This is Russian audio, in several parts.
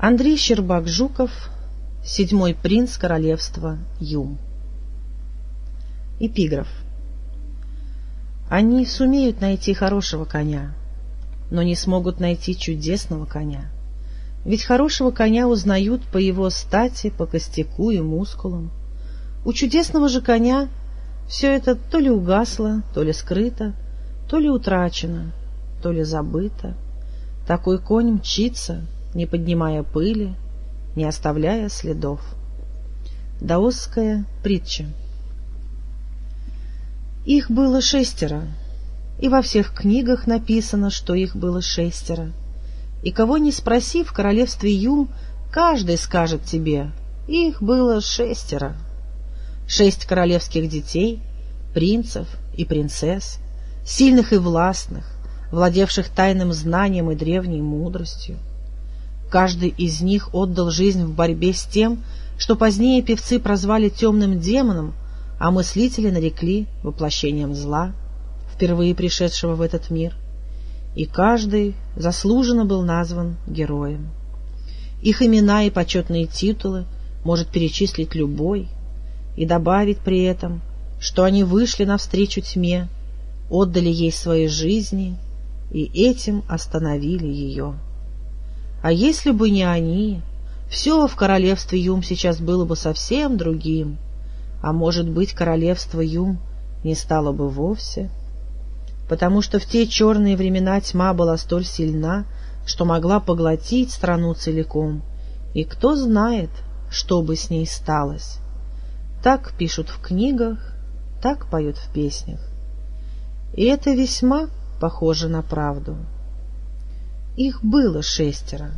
Андрей Щербак-Жуков, седьмой принц королевства Юм. Эпиграф. Они сумеют найти хорошего коня, но не смогут найти чудесного коня. Ведь хорошего коня узнают по его стати, по костяку и мускулам. У чудесного же коня все это то ли угасло, то ли скрыто, то ли утрачено, то ли забыто. Такой конь мчится, не поднимая пыли, не оставляя следов. Даосская притча Их было шестеро, и во всех книгах написано, что их было шестеро. И кого не спроси в королевстве Юм, каждый скажет тебе, их было шестеро. Шесть королевских детей, принцев и принцесс, сильных и властных, владевших тайным знанием и древней мудростью. Каждый из них отдал жизнь в борьбе с тем, что позднее певцы прозвали темным демоном, а мыслители нарекли воплощением зла, впервые пришедшего в этот мир. И каждый заслуженно был назван героем. Их имена и почетные титулы может перечислить любой и добавить при этом, что они вышли навстречу тьме, отдали ей свои жизни и этим остановили ее. А если бы не они, все в королевстве Юм сейчас было бы совсем другим, а может быть, королевство Юм не стало бы вовсе, потому что в те черные времена тьма была столь сильна, что могла поглотить страну целиком, и кто знает, что бы с ней сталось. Так пишут в книгах, так поют в песнях. И это весьма похоже на правду. Их было шестеро,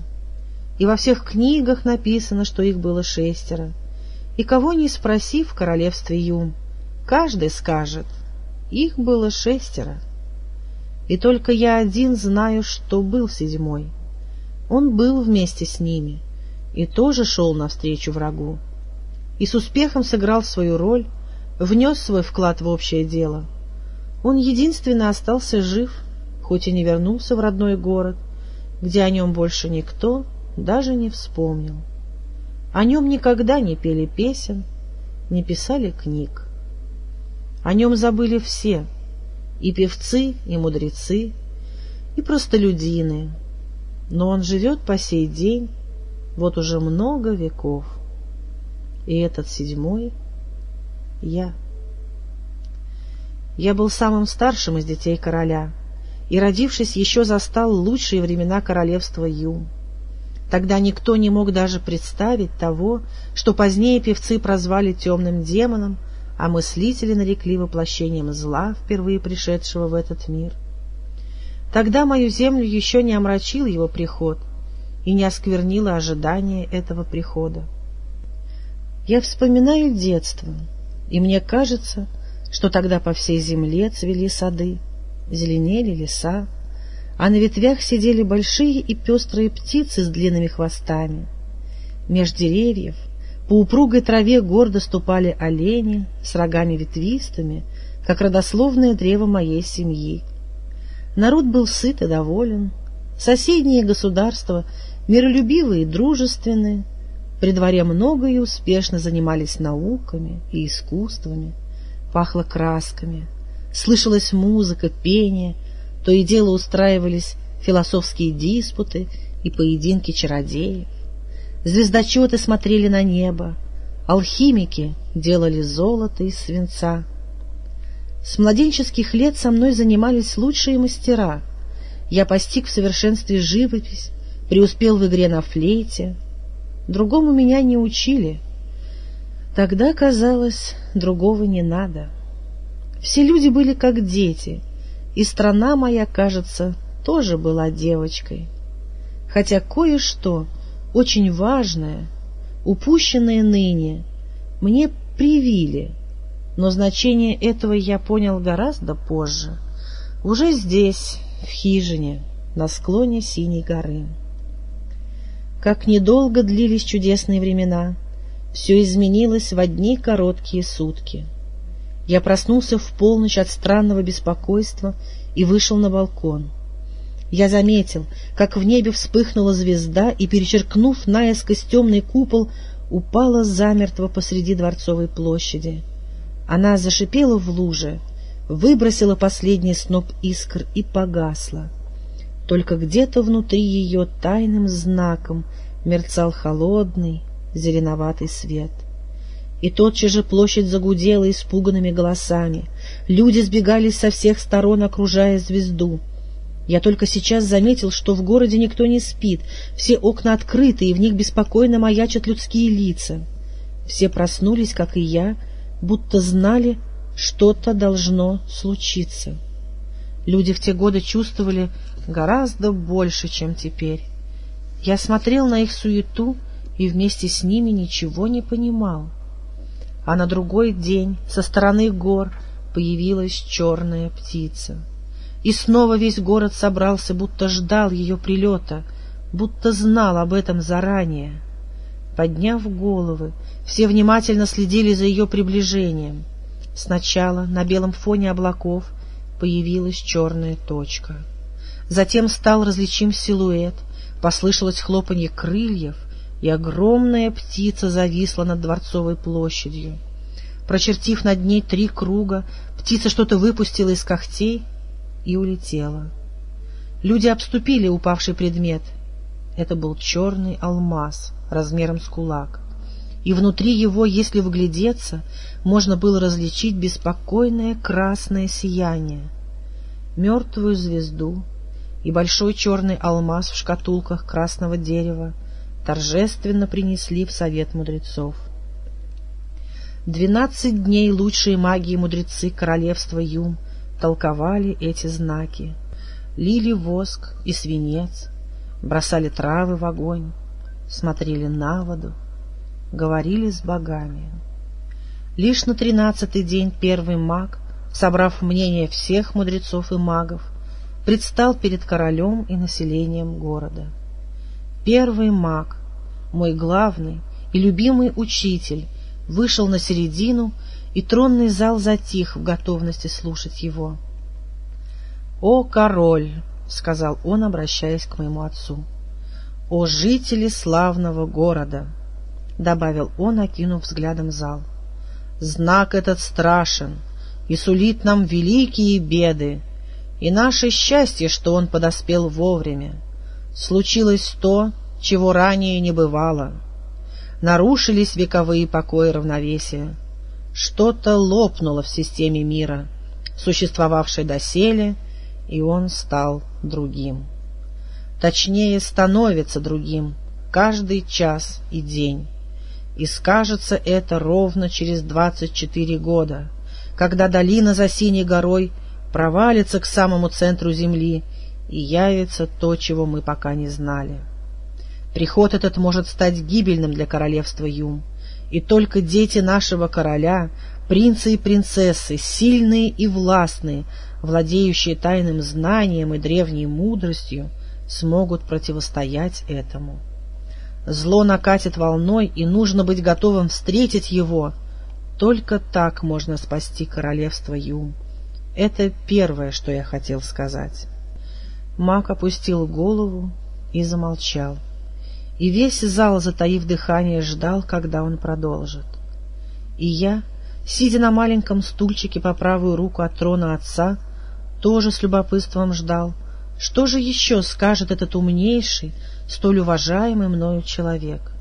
и во всех книгах написано, что их было шестеро, и кого не спроси в королевстве Юм, каждый скажет, их было шестеро. И только я один знаю, что был седьмой. Он был вместе с ними и тоже шел навстречу врагу. И с успехом сыграл свою роль, внес свой вклад в общее дело — он единственно остался жив, хоть и не вернулся в родной город, где о нем больше никто даже не вспомнил. О нем никогда не пели песен, не писали книг. О нем забыли все, и певцы, и мудрецы, и простолюдины. Но он живет по сей день, вот уже много веков. И этот седьмой — я. Я был самым старшим из детей короля и, родившись, еще застал лучшие времена королевства Юм. Тогда никто не мог даже представить того, что позднее певцы прозвали темным демоном, а мыслители нарекли воплощением зла, впервые пришедшего в этот мир. Тогда мою землю еще не омрачил его приход и не осквернило ожидание этого прихода. Я вспоминаю детство, и мне кажется, что тогда по всей земле цвели сады, зеленели леса, а на ветвях сидели большие и пестрые птицы с длинными хвостами. Меж деревьев по упругой траве гордо ступали олени с рогами ветвистыми, как родословное древо моей семьи. Народ был сыт и доволен, соседние государства миролюбивые и дружественные, при дворе много и успешно занимались науками и искусствами пахло красками, слышалась музыка, пение, то и дело устраивались философские диспуты и поединки чародеев. Звездочеты смотрели на небо, алхимики делали золото из свинца. С младенческих лет со мной занимались лучшие мастера. Я постиг в совершенстве живопись, преуспел в игре на флейте. Другому меня не учили — Тогда казалось, другого не надо. Все люди были как дети, и страна моя, кажется, тоже была девочкой. Хотя кое-что очень важное, упущенное ныне, мне привили, но значение этого я понял гораздо позже, уже здесь, в хижине, на склоне Синей горы. Как недолго длились чудесные времена — все изменилось в одни короткие сутки. Я проснулся в полночь от странного беспокойства и вышел на балкон. Я заметил, как в небе вспыхнула звезда и, перечеркнув наискось темный купол, упала замертво посреди Дворцовой площади. Она зашипела в луже, выбросила последний сноп искр и погасла. Только где-то внутри ее тайным знаком мерцал холодный, зеленоватый свет. И тотчас же площадь загудела испуганными голосами. Люди сбегались со всех сторон, окружая звезду. Я только сейчас заметил, что в городе никто не спит, все окна открыты, и в них беспокойно маячат людские лица. Все проснулись, как и я, будто знали, что-то должно случиться. Люди в те годы чувствовали гораздо больше, чем теперь. Я смотрел на их суету и вместе с ними ничего не понимал. А на другой день со стороны гор появилась черная птица. И снова весь город собрался, будто ждал ее прилета, будто знал об этом заранее. Подняв головы, все внимательно следили за ее приближением. Сначала на белом фоне облаков появилась черная точка. Затем стал различим силуэт, послышалось хлопанье крыльев, и огромная птица зависла над Дворцовой площадью. Прочертив над ней три круга, птица что-то выпустила из когтей и улетела. Люди обступили упавший предмет. Это был черный алмаз размером с кулак и внутри его, если вглядеться, можно было различить беспокойное красное сияние, мертвую звезду и большой черный алмаз в шкатулках красного дерева торжественно принесли в совет мудрецов. Двенадцать дней лучшие маги и мудрецы королевства Юм толковали эти знаки, лили воск и свинец, бросали травы в огонь, смотрели на воду, говорили с богами. Лишь на тринадцатый день первый маг, собрав мнение всех мудрецов и магов, предстал перед королем и населением города. Первый маг, мой главный и любимый учитель, вышел на середину, и тронный зал затих в готовности слушать его. — О, король! — сказал он, обращаясь к моему отцу. — О, жители славного города! — добавил он, окинув взглядом зал. «Знак этот страшен и сулит нам великие беды, и наше счастье, что он подоспел вовремя. Случилось то, чего ранее не бывало. Нарушились вековые покои равновесия. Что-то лопнуло в системе мира, существовавшей доселе, и он стал другим. Точнее, становится другим каждый час и день и скажется это ровно через двадцать четыре года, когда долина за синей горой провалится к самому центру земли и явится то, чего мы пока не знали. Приход этот может стать гибельным для королевства Юм, и только дети нашего короля, принцы и принцессы, сильные и властные, владеющие тайным знанием и древней мудростью, смогут противостоять этому. Зло накатит волной, и нужно быть готовым встретить его. Только так можно спасти королевство Юм. Это первое, что я хотел сказать. Мак опустил голову и замолчал. И весь зал, затаив дыхание, ждал, когда он продолжит. И я, сидя на маленьком стульчике по правую руку от трона отца, тоже с любопытством ждал, что же еще скажет этот умнейший, столь уважаемый мною человек.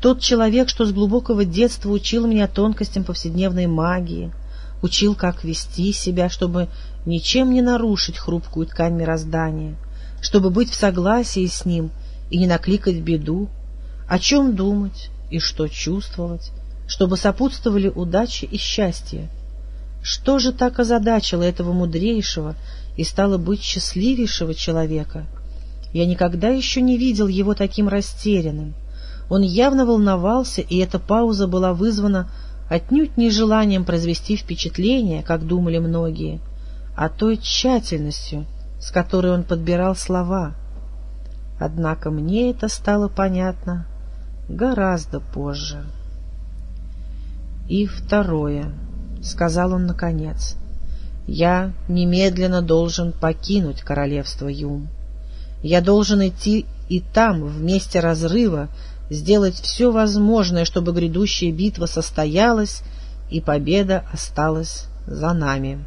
Тот человек, что с глубокого детства учил меня тонкостям повседневной магии, учил, как вести себя, чтобы ничем не нарушить хрупкую ткань мироздания, чтобы быть в согласии с ним и не накликать беду, о чем думать и что чувствовать, чтобы сопутствовали удачи и счастье. Что же так озадачило этого мудрейшего и стало быть счастливейшего человека — я никогда еще не видел его таким растерянным. Он явно волновался, и эта пауза была вызвана отнюдь не желанием произвести впечатление, как думали многие, а той тщательностью, с которой он подбирал слова. Однако мне это стало понятно гораздо позже. «И второе», — сказал он наконец, — «я немедленно должен покинуть королевство Юм». Я должен идти и там, в месте разрыва, сделать все возможное, чтобы грядущая битва состоялась и победа осталась за нами.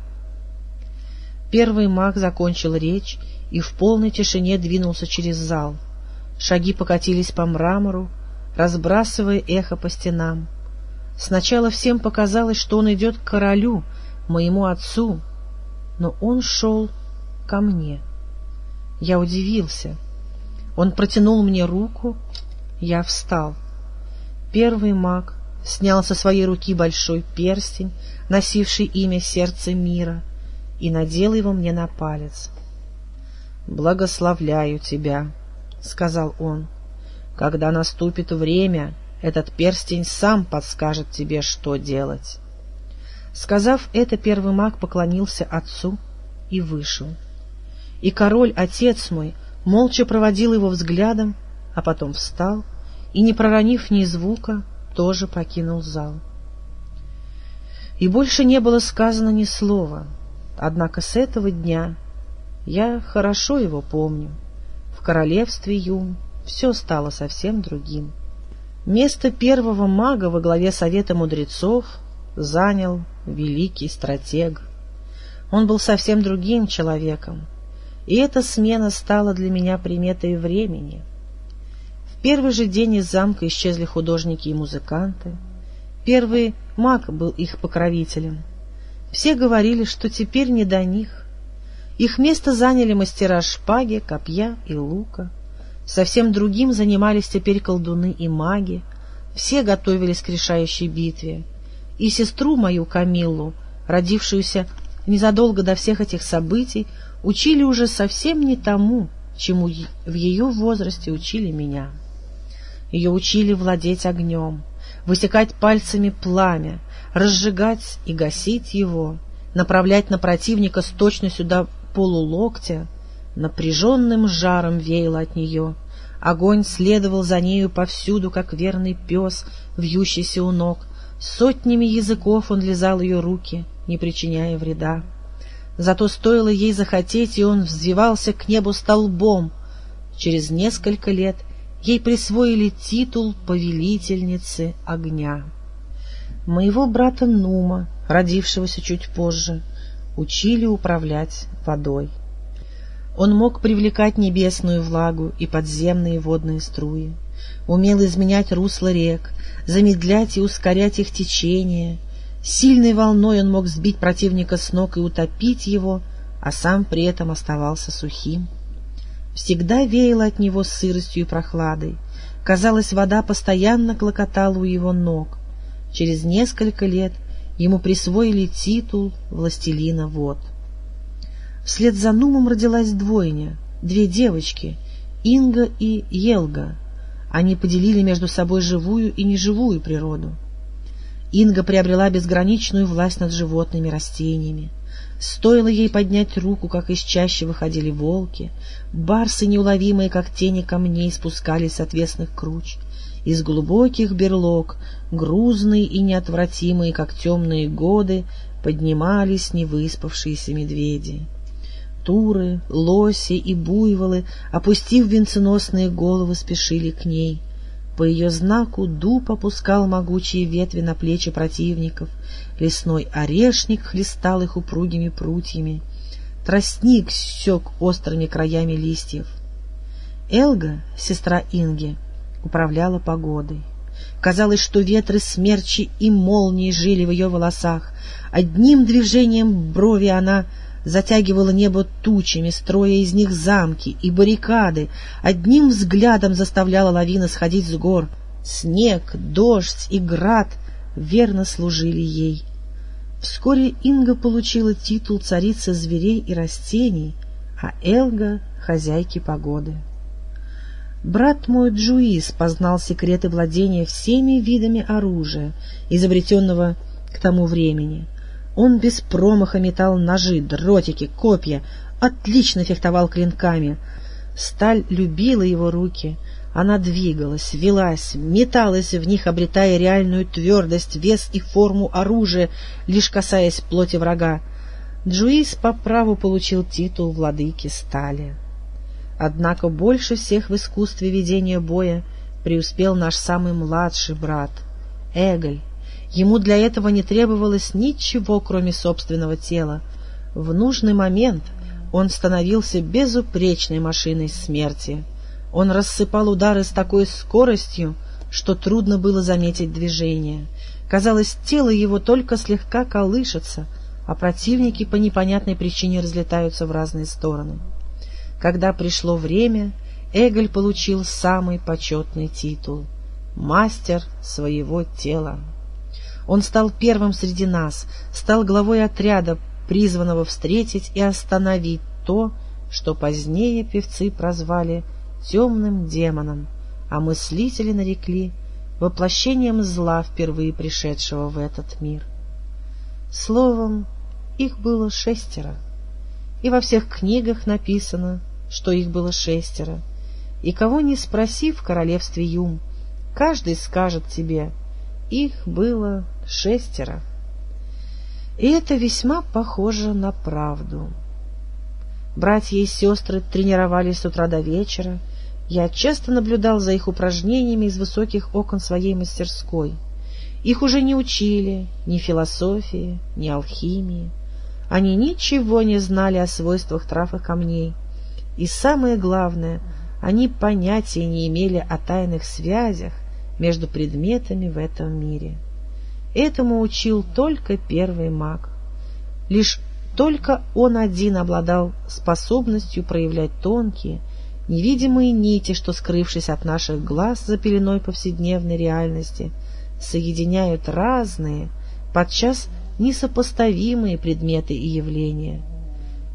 Первый маг закончил речь и в полной тишине двинулся через зал. Шаги покатились по мрамору, разбрасывая эхо по стенам. Сначала всем показалось, что он идет к королю, моему отцу, но он шел ко мне. Я удивился. Он протянул мне руку, я встал. Первый маг снял со своей руки большой перстень, носивший имя сердца мира, и надел его мне на палец. «Благословляю тебя», — сказал он. «Когда наступит время, этот перстень сам подскажет тебе, что делать». Сказав это, первый маг поклонился отцу и вышел. И король, отец мой, молча проводил его взглядом, а потом встал и, не проронив ни звука, тоже покинул зал. И больше не было сказано ни слова, однако с этого дня я хорошо его помню. В королевстве Юм все стало совсем другим. Место первого мага во главе Совета мудрецов занял великий стратег. Он был совсем другим человеком, и эта смена стала для меня приметой времени. В первый же день из замка исчезли художники и музыканты. Первый маг был их покровителем. Все говорили, что теперь не до них. Их место заняли мастера шпаги, копья и лука. Совсем другим занимались теперь колдуны и маги. Все готовились к решающей битве и сестру мою Камиллу, родившуюся незадолго до всех этих событий, учили уже совсем не тому, чему в ее возрасте учили меня. Ее учили владеть огнем, высекать пальцами пламя, разжигать и гасить его, направлять на противника с точностью до полулоктя, напряженным жаром веяло от нее. Огонь следовал за нею повсюду, как верный пес, вьющийся у ног, Сотнями языков он лизал ее руки, не причиняя вреда. Зато стоило ей захотеть, и он взвивался к небу столбом. Через несколько лет ей присвоили титул повелительницы огня. Моего брата Нума, родившегося чуть позже, учили управлять водой. Он мог привлекать небесную влагу и подземные водные струи умел изменять русло рек, замедлять и ускорять их течение. Сильной волной он мог сбить противника с ног и утопить его, а сам при этом оставался сухим. Всегда веяло от него сыростью и прохладой. Казалось, вода постоянно клокотала у его ног. Через несколько лет ему присвоили титул «Властелина вод». Вслед за Нумом родилась двойня, две девочки, Инга и Елга — они поделили между собой живую и неживую природу. Инга приобрела безграничную власть над животными, растениями. Стоило ей поднять руку, как из чаще выходили волки, барсы, неуловимые, как тени камней, спускались с отвесных круч. Из глубоких берлог, грузные и неотвратимые, как темные годы, поднимались невыспавшиеся медведи. Туры, лоси и буйволы, опустив венценосные головы, спешили к ней. По ее знаку дуб опускал могучие ветви на плечи противников, лесной орешник хлестал их упругими прутьями, тростник сёк острыми краями листьев. Элга, сестра Инги, управляла погодой. Казалось, что ветры смерчи и молнии жили в ее волосах. Одним движением брови она затягивало небо тучами, строя из них замки и баррикады, одним взглядом заставляла лавины сходить с гор. Снег, дождь и град верно служили ей. Вскоре Инга получила титул царицы зверей и растений, а Элга — хозяйки погоды. Брат мой Джуис познал секреты владения всеми видами оружия, изобретенного к тому времени — он без промаха метал ножи, дротики, копья, отлично фехтовал клинками. Сталь любила его руки. Она двигалась, велась, металась в них, обретая реальную твердость, вес и форму оружия, лишь касаясь плоти врага. Джуис по праву получил титул владыки стали. Однако больше всех в искусстве ведения боя преуспел наш самый младший брат, Эголь. Ему для этого не требовалось ничего, кроме собственного тела. В нужный момент он становился безупречной машиной смерти. Он рассыпал удары с такой скоростью, что трудно было заметить движение. Казалось, тело его только слегка колышется, а противники по непонятной причине разлетаются в разные стороны. Когда пришло время, Эгель получил самый почетный титул — мастер своего тела. Он стал первым среди нас, стал главой отряда, призванного встретить и остановить то, что позднее певцы прозвали темным демоном, а мыслители нарекли воплощением зла, впервые пришедшего в этот мир. Словом, их было шестеро, и во всех книгах написано, что их было шестеро, и кого не спроси в королевстве Юм, каждый скажет тебе, их было шестеро. И это весьма похоже на правду. Братья и сестры тренировались с утра до вечера, я часто наблюдал за их упражнениями из высоких окон своей мастерской. Их уже не учили ни философии, ни алхимии. Они ничего не знали о свойствах трав и камней. И самое главное, они понятия не имели о тайных связях между предметами в этом мире. Этому учил только первый маг. Лишь только он один обладал способностью проявлять тонкие, невидимые нити, что, скрывшись от наших глаз за пеленой повседневной реальности, соединяют разные, подчас несопоставимые предметы и явления.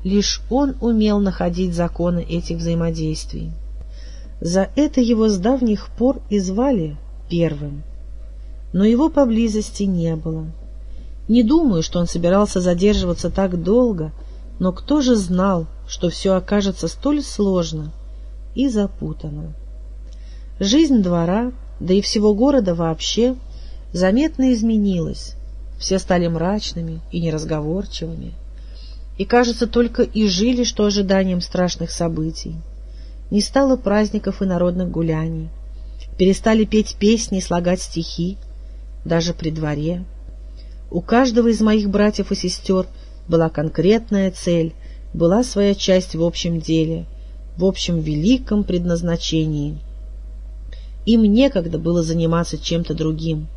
Лишь он умел находить законы этих взаимодействий. За это его с давних пор и звали первым. Но его поблизости не было. Не думаю, что он собирался задерживаться так долго, но кто же знал, что все окажется столь сложно и запутанно. Жизнь двора, да и всего города вообще, заметно изменилась. Все стали мрачными и неразговорчивыми. И, кажется, только и жили, что ожиданием страшных событий. Не стало праздников и народных гуляний. Перестали петь песни и слагать стихи, даже при дворе. У каждого из моих братьев и сестер была конкретная цель, была своя часть в общем деле — в общем великом предназначении. Им некогда было заниматься чем-то другим.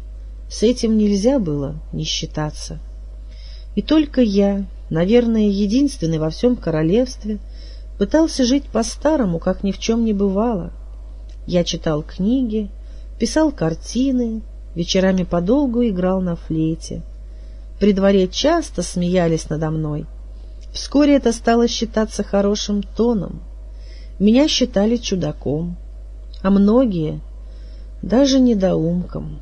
С этим нельзя было не считаться. И только я, наверное, единственный во всем королевстве, пытался жить по-старому, как ни в чем не бывало. Я читал книги, писал картины, вечерами подолгу играл на флейте. При дворе часто смеялись надо мной. Вскоре это стало считаться хорошим тоном — меня считали чудаком, а многие — даже недоумком.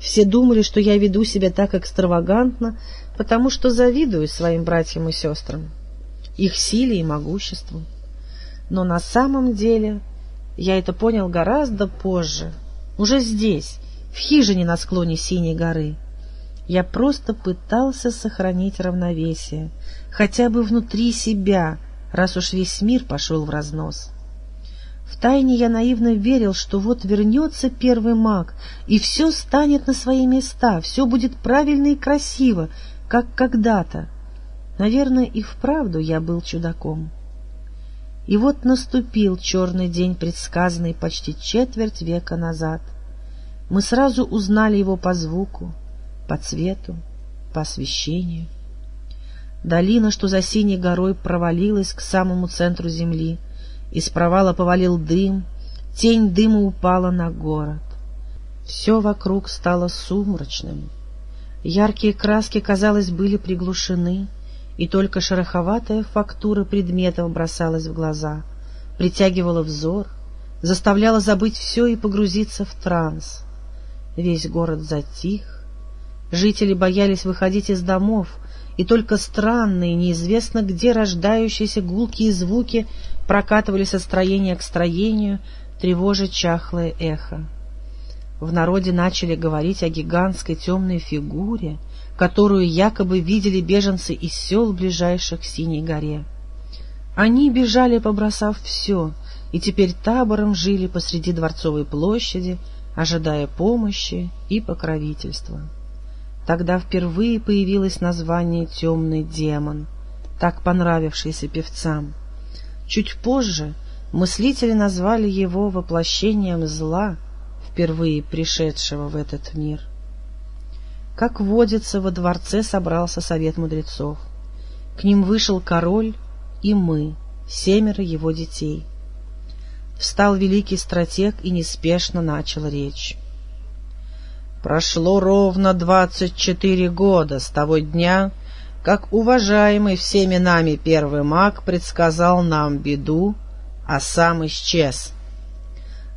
Все думали, что я веду себя так экстравагантно, потому что завидую своим братьям и сестрам, их силе и могуществу. Но на самом деле я это понял гораздо позже, уже здесь, в хижине на склоне Синей горы. Я просто пытался сохранить равновесие, хотя бы внутри себя — раз уж весь мир пошел в разнос. Втайне я наивно верил, что вот вернется первый маг, и все станет на свои места, все будет правильно и красиво, как когда-то. Наверное, и вправду я был чудаком. И вот наступил черный день, предсказанный почти четверть века назад. Мы сразу узнали его по звуку, по цвету, по освещению. Долина, что за синей горой, провалилась к самому центру земли. Из провала повалил дым, тень дыма упала на город. Все вокруг стало сумрачным. Яркие краски, казалось, были приглушены, и только шероховатая фактура предметов бросалась в глаза, притягивала взор, заставляла забыть все и погрузиться в транс. Весь город затих, жители боялись выходить из домов, и только странные, неизвестно где рождающиеся гулкие звуки прокатывались от строения к строению, тревожа чахлое эхо. В народе начали говорить о гигантской темной фигуре, которую якобы видели беженцы из сел, ближайших к Синей горе. Они бежали, побросав все, и теперь табором жили посреди Дворцовой площади, ожидая помощи и покровительства. Тогда впервые появилось название «Темный демон», так понравившийся певцам. Чуть позже мыслители назвали его воплощением зла, впервые пришедшего в этот мир. Как водится, во дворце собрался совет мудрецов. К ним вышел король и мы, семеро его детей. Встал великий стратег и неспешно начал речь. Прошло ровно двадцать четыре года с того дня, как уважаемый всеми нами первый маг предсказал нам беду, а сам исчез.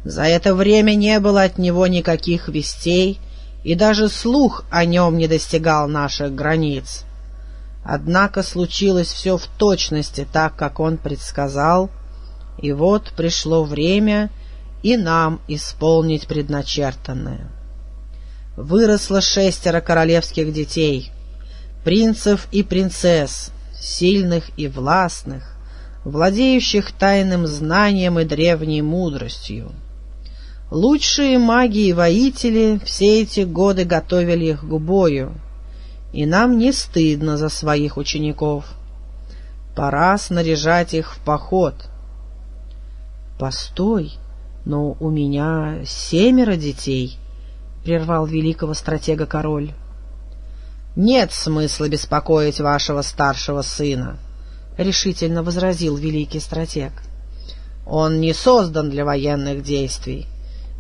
За это время не было от него никаких вестей, и даже слух о нем не достигал наших границ. Однако случилось все в точности так, как он предсказал, и вот пришло время и нам исполнить предначертанное. Выросло шестеро королевских детей, принцев и принцесс, сильных и властных, владеющих тайным знанием и древней мудростью. Лучшие маги и воители все эти годы готовили их к бою, и нам не стыдно за своих учеников. Пора снаряжать их в поход. — Постой, но у меня семеро детей, — прервал великого стратега король. — Нет смысла беспокоить вашего старшего сына, — решительно возразил великий стратег. — Он не создан для военных действий.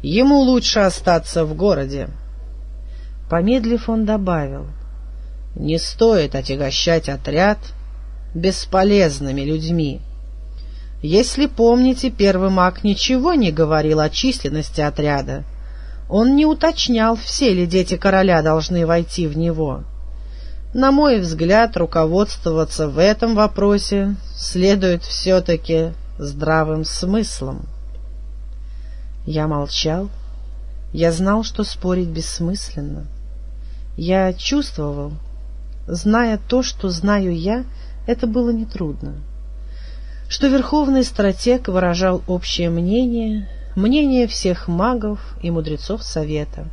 Ему лучше остаться в городе. Помедлив, он добавил — не стоит отягощать отряд бесполезными людьми. Если помните, первый маг ничего не говорил о численности отряда. Он не уточнял, все ли дети короля должны войти в него. На мой взгляд, руководствоваться в этом вопросе следует все-таки здравым смыслом. Я молчал. Я знал, что спорить бессмысленно. Я чувствовал, Зная то, что знаю я, это было нетрудно. Что верховный стратег выражал общее мнение, мнение всех магов и мудрецов совета,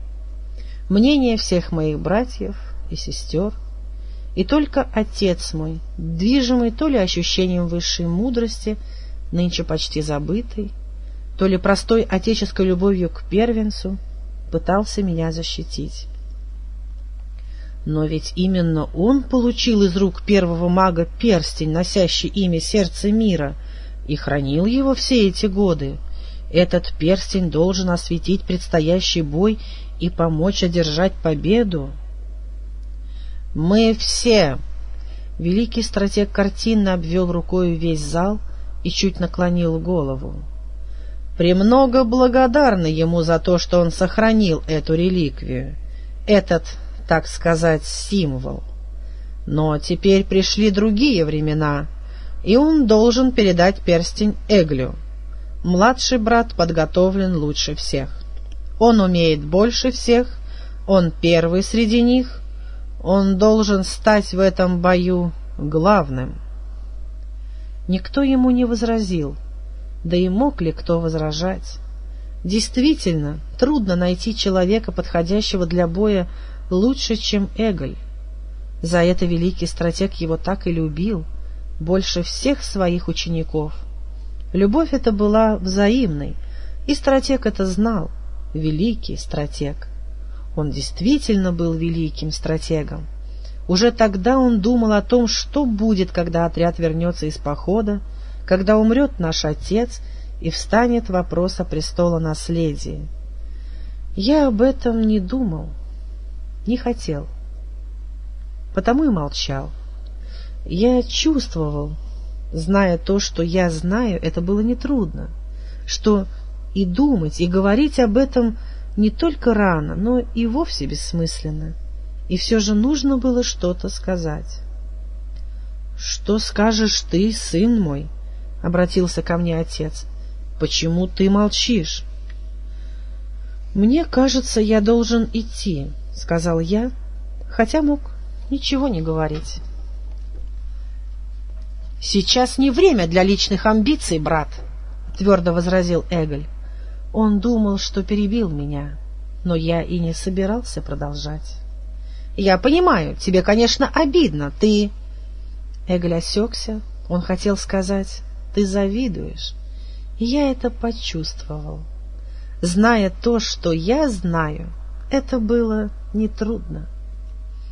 мнение всех моих братьев и сестер, и только отец мой, движимый то ли ощущением высшей мудрости, нынче почти забытый, то ли простой отеческой любовью к первенцу, пытался меня защитить. Но ведь именно он получил из рук первого мага перстень, носящий имя Сердце Мира, и хранил его все эти годы. Этот перстень должен осветить предстоящий бой и помочь одержать победу. «Мы все!» Великий стратег картинно обвел рукой весь зал и чуть наклонил голову. «Премного благодарны ему за то, что он сохранил эту реликвию, этот так сказать, символ. Но теперь пришли другие времена, и он должен передать перстень Эглю. Младший брат подготовлен лучше всех. Он умеет больше всех, он первый среди них, он должен стать в этом бою главным. Никто ему не возразил, да и мог ли кто возражать? Действительно, трудно найти человека, подходящего для боя лучше, чем Эголь. За это великий стратег его так и любил, больше всех своих учеников. Любовь эта была взаимной, и стратег это знал, великий стратег. Он действительно был великим стратегом. Уже тогда он думал о том, что будет, когда отряд вернется из похода, когда умрет наш отец и встанет вопрос о престола наследия. Я об этом не думал не хотел. Потому и молчал. Я чувствовал, зная то, что я знаю, это было нетрудно, что и думать, и говорить об этом не только рано, но и вовсе бессмысленно. И все же нужно было что-то сказать. — Что скажешь ты, сын мой? — обратился ко мне отец. — Почему ты молчишь? — Мне кажется, я должен идти, — сказал я, хотя мог ничего не говорить. — Сейчас не время для личных амбиций, брат, — твердо возразил Эгель. Он думал, что перебил меня, но я и не собирался продолжать. — Я понимаю, тебе, конечно, обидно, ты... Эгель осекся, он хотел сказать, ты завидуешь. Я это почувствовал. Зная то, что я знаю, это было нетрудно.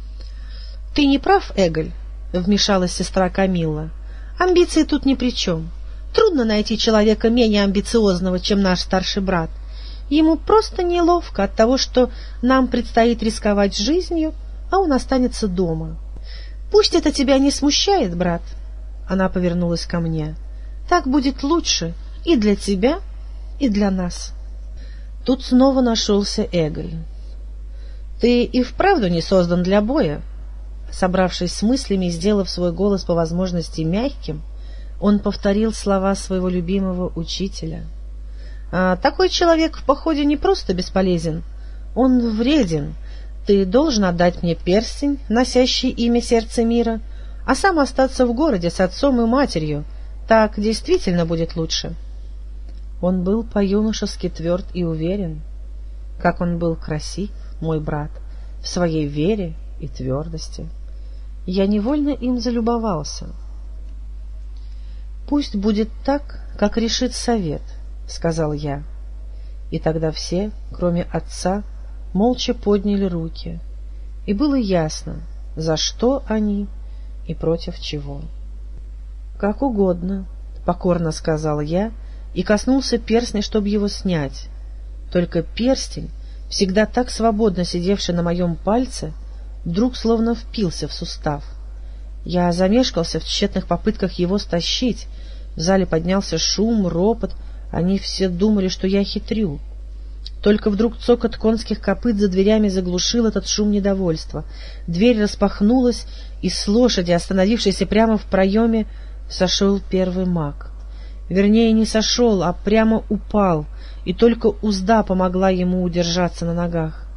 — Ты не прав, Эгель, — вмешалась сестра Камилла. Амбиции тут ни при чем. Трудно найти человека менее амбициозного, чем наш старший брат. Ему просто неловко от того, что нам предстоит рисковать жизнью, а он останется дома. Пусть это тебя не смущает, брат. Она повернулась ко мне. Так будет лучше и для тебя, и для нас. Тут снова нашелся Эголь. Ты и вправду не создан для боя, Собравшись с мыслями и сделав свой голос по возможности мягким, он повторил слова своего любимого учителя. «А такой человек в походе не просто бесполезен, он вреден. Ты должен отдать мне перстень, носящий имя сердца мира, а сам остаться в городе с отцом и матерью. Так действительно будет лучше». Он был по-юношески тверд и уверен. Как он был красив, мой брат, в своей вере и твердости. Я невольно им залюбовался. «Пусть будет так, как решит совет», — сказал я. И тогда все, кроме отца, молча подняли руки, и было ясно, за что они и против чего. «Как угодно», — покорно сказал я и коснулся перстня, чтобы его снять. Только перстень, всегда так свободно сидевший на моем пальце, — вдруг словно впился в сустав. Я замешкался в тщетных попытках его стащить. В зале поднялся шум, ропот. Они все думали, что я хитрю. Только вдруг цокот конских копыт за дверями заглушил этот шум недовольства. Дверь распахнулась, и с лошади, остановившейся прямо в проеме, сошел первый маг. Вернее, не сошел, а прямо упал, и только узда помогла ему удержаться на ногах.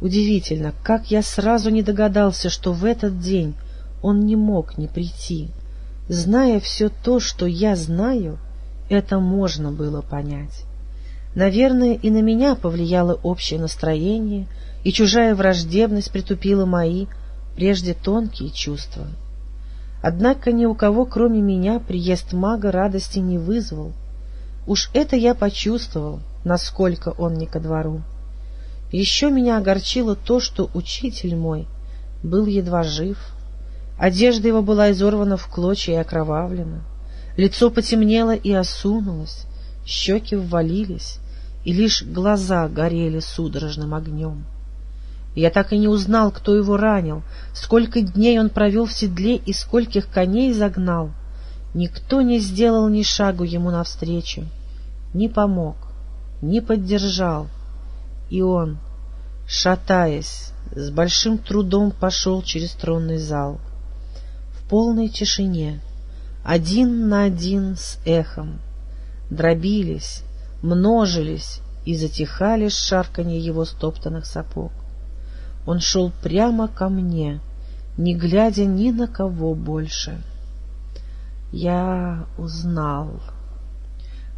Удивительно, как я сразу не догадался, что в этот день он не мог не прийти. Зная все то, что я знаю, это можно было понять. Наверное, и на меня повлияло общее настроение, и чужая враждебность притупила мои, прежде тонкие чувства. Однако ни у кого, кроме меня, приезд мага радости не вызвал. Уж это я почувствовал, насколько он не ко двору. Еще меня огорчило то, что учитель мой был едва жив. Одежда его была изорвана в клочья и окровавлена. Лицо потемнело и осунулось, щеки ввалились, и лишь глаза горели судорожным огнем. Я так и не узнал, кто его ранил, сколько дней он провел в седле и скольких коней загнал. Никто не сделал ни шагу ему навстречу, не помог, не поддержал — и он, шатаясь, с большим трудом пошел через тронный зал. В полной тишине, один на один с эхом, дробились, множились и затихали шарканье его стоптанных сапог. Он шел прямо ко мне, не глядя ни на кого больше. Я узнал.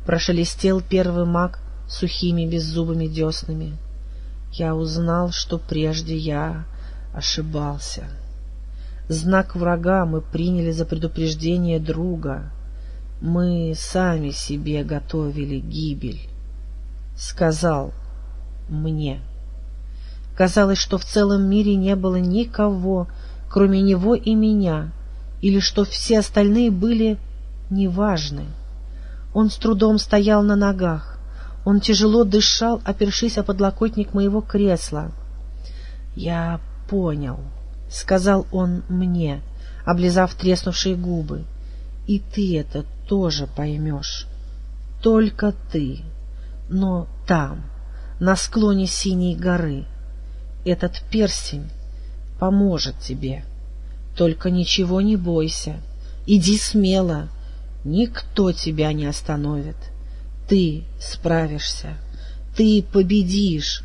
Прошелестел первый маг сухими беззубыми деснами. Я узнал, что прежде я ошибался. Знак врага мы приняли за предупреждение друга. Мы сами себе готовили гибель. Сказал мне. Казалось, что в целом мире не было никого, кроме него и меня, или что все остальные были неважны. Он с трудом стоял на ногах. Он тяжело дышал, опершись о подлокотник моего кресла. — Я понял, — сказал он мне, облизав треснувшие губы. — И ты это тоже поймешь. Только ты. Но там, на склоне Синей горы, этот перстень поможет тебе. Только ничего не бойся. Иди смело. Никто тебя не остановит. — ты справишься, ты победишь,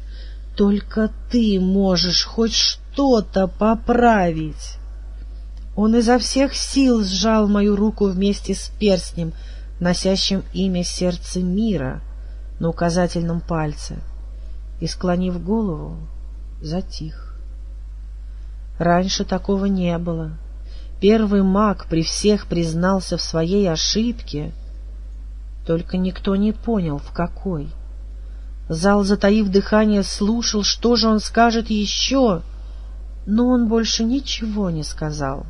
только ты можешь хоть что-то поправить. Он изо всех сил сжал мою руку вместе с перстнем, носящим имя сердца мира на указательном пальце, и, склонив голову, затих. Раньше такого не было. Первый маг при всех признался в своей ошибке, только никто не понял, в какой. Зал, затаив дыхание, слушал, что же он скажет еще, но он больше ничего не сказал.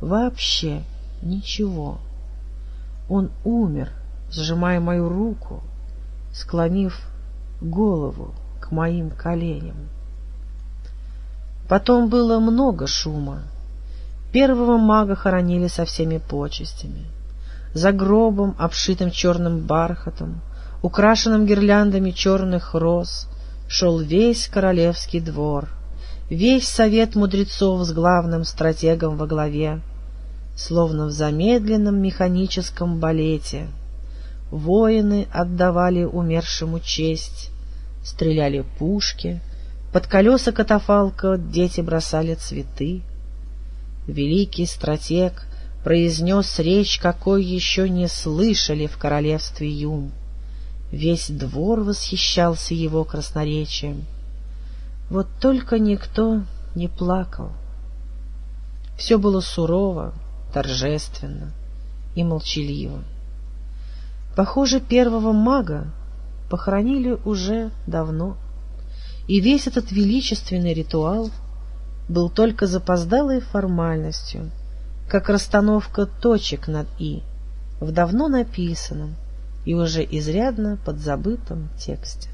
Вообще ничего. Он умер, сжимая мою руку, склонив голову к моим коленям. Потом было много шума. Первого мага хоронили со всеми почестями. За гробом, обшитым черным бархатом, украшенным гирляндами черных роз, шел весь королевский двор, весь совет мудрецов с главным стратегом во главе, словно в замедленном механическом балете. Воины отдавали умершему честь, стреляли пушки, под колеса катафалка дети бросали цветы. Великий стратег произнес речь, какой еще не слышали в королевстве Юм. Весь двор восхищался его красноречием. Вот только никто не плакал. Все было сурово, торжественно и молчаливо. Похоже, первого мага похоронили уже давно, и весь этот величественный ритуал был только запоздалой формальностью, как расстановка точек над «и» в давно написанном и уже изрядно подзабытом тексте.